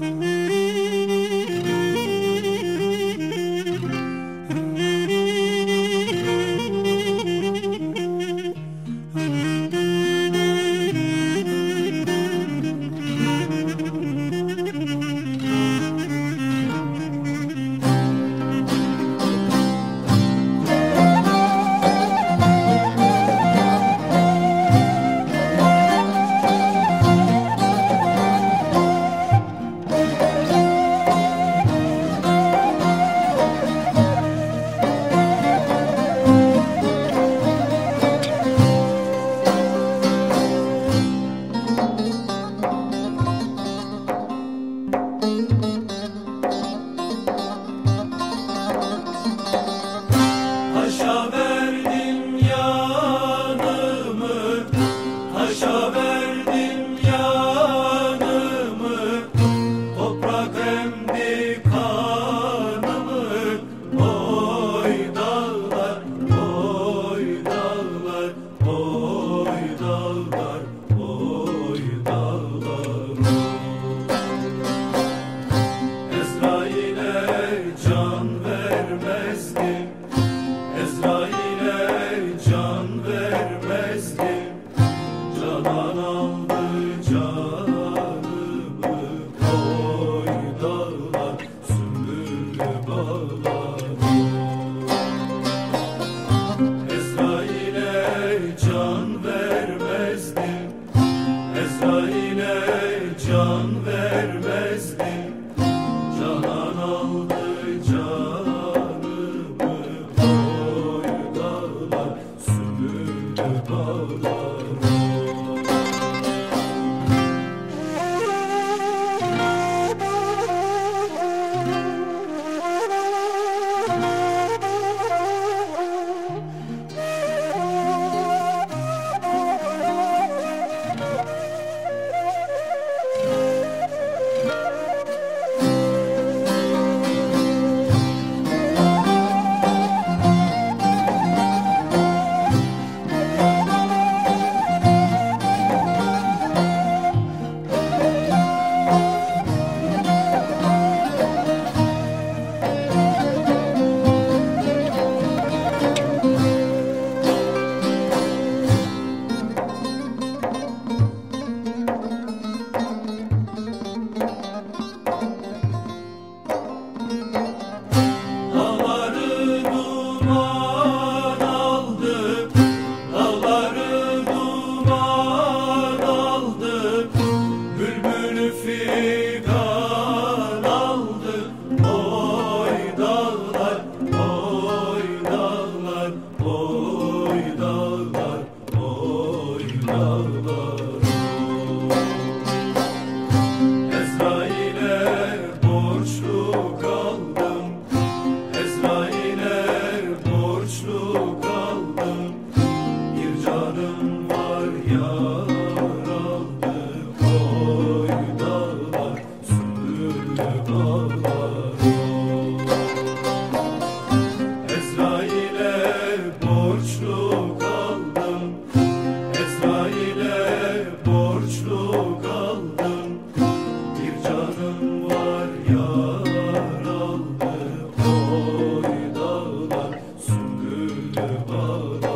Taşa bağlar Bağrı